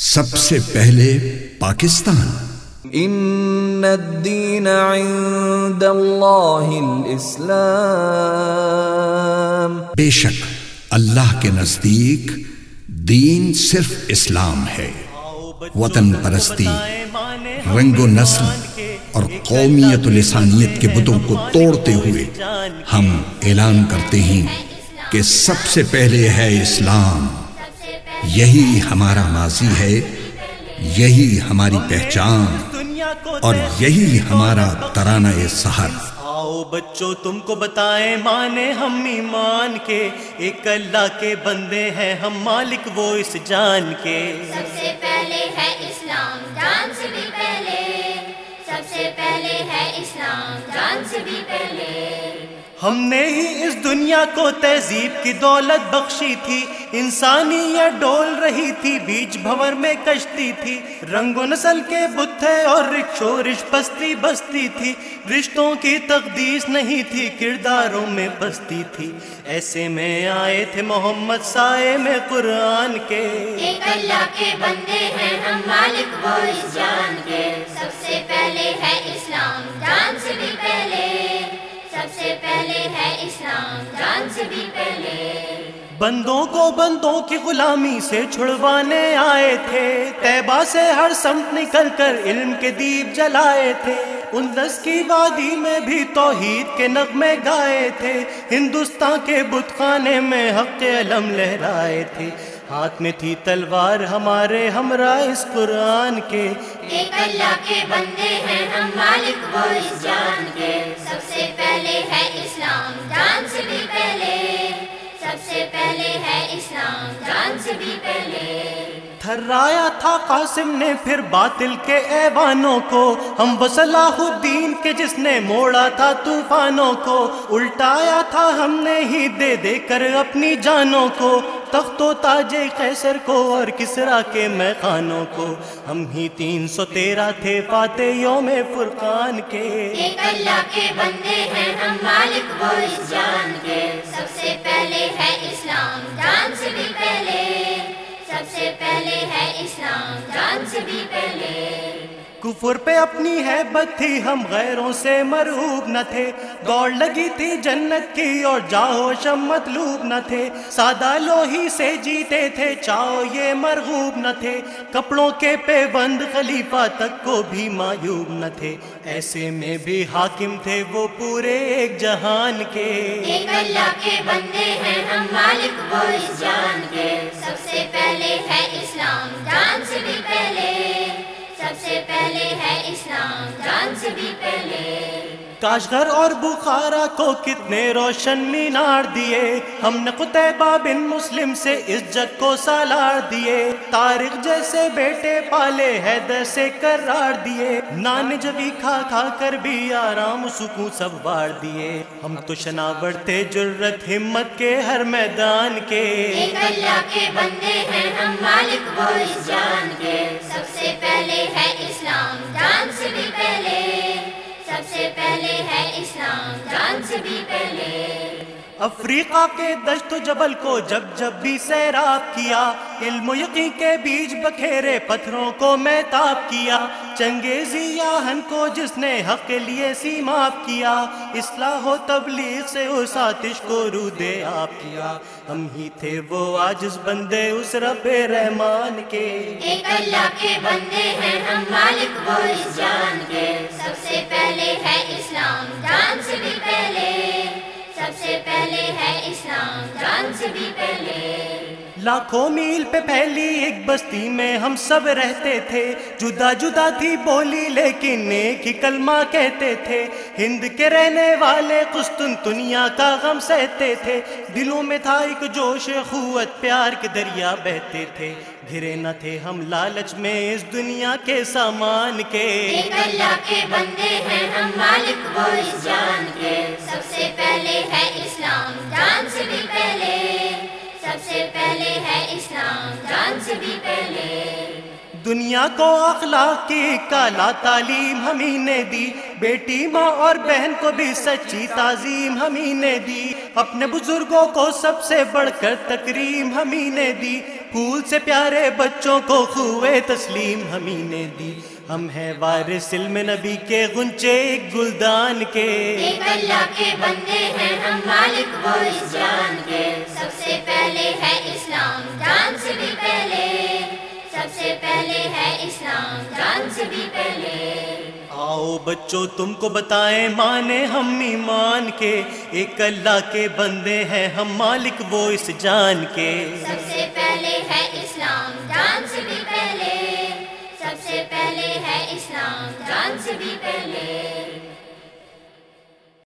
سب سے پہلے پاکستان۔ ان الدین عند اللہ الاسلام۔ بے شک اللہ کے نزدیک دین صرف اسلام ہے۔ وطن پرستی رنگ و نسل اور قومیت و لسانیت کے بتوں کو توڑتے ہوئے ہم اعلان کرتے ہیں کہ سب سے پہلے ہے اسلام۔ یہی ہمارا ماضی ہے یہی ہماری پہچان اور یہی ہمارا ترانہ سہر آؤ بچوں تم کو بتائیں مانے ہم ایمان کے۔ ایک اللہ کے بندے ہیں ہم مالک وہ اس جان کے۔ سب سے پہلے ہے اسلام جان سے بھی پہلے۔ سب سے پہلے ہے اسلام جان سے بھی پہلے۔ ہم نے ہی اس دنیا کو تہذیب کی دولت بخشی تھی۔ انسانیت ڈول رہی تھی بیچ بھور میں کشتی تھی۔ رنگ و نسل کے بتھے اور رکشو رش بستی بستی تھی۔ رشتوں کی تقدیس نہیں تھی، کرداروں میں بستی تھی۔ ایسے میں آئے تھے محمد سائے میں قرآن کے۔ ایک اللہ کے بندے ہیں ہم مالک، وہ اس جان کے۔ سب سے پہلے ہے اسلام، جان سے بھی پہلے۔ پہلے ہے اسلام، جان سے بھی پہلے۔ بندوں کو بندوں کی غلامی سے چھڑوانے آئے تھے۔ تیبا سے ہر سمت نکل کر علم کے دیپ جلائے تھے۔ اندس کی وادی میں بھی توحید کے نغمے گائے تھے۔ ہندوستان کے بت خانے میں حق علم لہرائے تھے۔ ہاتھ میں تھی تلوار ہمارے ہمراہ اس قرآن کے۔ ایک اللہ کے بندے ہیں ہم مالک وہ اس جان کے۔ سب سے پہلے ہے اسلام جان سے بھی پہلے۔ سب سے پہلے ہے اسلام جان سے بھی پہلے۔ تھرایا تھا قاسم نے پھر باطل کے ایوانوں کو۔ ہم وہ صلاح الدین کے جس نے موڑا تھا طوفانوں کو۔ الٹایا تھا ہم نے ہی دے دے کر اپنی جانوں کو۔ تخت و تاج قیصر کو اور کسرا کے میخانوں کو۔ ہم ہی تین سو تیرہ تھے فاتح یوم فرقان کے۔ ایک اللہ کے بندے ہیں، ہم مالک وہ اس جان کے۔ سب سے پہلے ہے اسلام، جان سے بھی پہلے۔ سب سے پہلے ہے اسلام، جان سے بھی پہلے۔ کفر پہ اپنی حیبت تھی، ہم غیروں سے مرعوب نہ تھے۔ دوڑ لگی تھی جنت کی اور جاؤ شم مطلوب نہ تھے۔ سادہ لوہی سے جیتے تھے، چاہو یہ مرغوب نہ تھے۔ کپڑوں کے پہ بند خلیفہ تک کو بھی مایوب نہ تھے۔ ایسے میں بھی حاکم تھے وہ پورے ایک جہان کے۔ ایک اللہ کے بندے ہیں، ہم مالک وہ اس جان کے۔ سب سے پہلے ہے اسلام بھی پہلے کاشغر اور بخارا کو کتنے روشن مینار دیے۔ ہم نے قطبہ بن مسلم سے اس جگ کو سالار دیے۔ تاریخ جیسے بیٹے پالے حیدر سے کرار دیے۔ نان جبی کھا کھا کر بھی آرام سکون سب وار دیے۔ ہم تو شناور تھے جرت ہمت کے ہر میدان کے۔ ایک اللہ کے بندے ہیں، ہم مالک وہ اس جان کے۔ افریقہ کے دشت و جبل کو جب جب بھی سیراب کیا، علم و یقین کے بیج بکھیرے پتھروں کو میں تاب کیا۔ چنگیزی یاہن کو جس نے حق کے لیے سیماب کیا، اصلاح و تبلیغ سے اس آتش کو رودے آپ کیا۔ ہم ہی تھے وہ آجز بندے اس رب رحمان کے۔ ایک اللہ کے بندے ہیں ہم مالک وہ اس جان کے۔ سب سے پہلے ہے اسلام، جان اسلام جان سے بھی پہلے۔ لاکھوں میل پہ پھیلی ایک بستی میں ہم سب رہتے تھے۔ جدا جدا تھی بولی لیکن ایک ہی کلمہ کہتے تھے۔ ہند کے رہنے والے قسطن دنیا کا غم سہتے تھے۔ دلوں میں تھا ایک جوش قوت پیار کے دریا بہتے تھے۔ گھرے نہ تھے ہم لالچ میں اس دنیا کے سامان کے۔ ایک اللہ کے بندے ہیں ہم مالک وہ اس جان کے۔ سب سے پہلے ہے اسلام۔ جان سے بھی پہلے۔ دنیا کو اخلاق کی کالا تعلیم ہمیں نے دی۔ بیٹی ماں اور بہن کو بھی سچی تعظیم ہمیں نے دی۔ اپنے بزرگوں کو سب سے بڑھ کر تکریم ہمیں نے دی۔ پھول سے پیارے بچوں کو خوے تسلیم ہمیں نے دی۔ ہم ہیں وارث علم نبی کے گنچے گلدان کے۔ ایک اللہ کے بندے ہیں ہم مالک وہ اس جان کے۔ سب سے پہلے ہے اسلام جان سے بھی پہلے۔ سب سے پہلے ہے اسلام جان سے بھی پہلے۔ آؤ بچوں تم کو بتائیں مانے ہم ایمان کے۔ ایک اللہ کے بندے ہیں ہم مالک وہ اس جان کے۔ سب سے پہلے ہے اسلام بھی جان سے بھی پہلے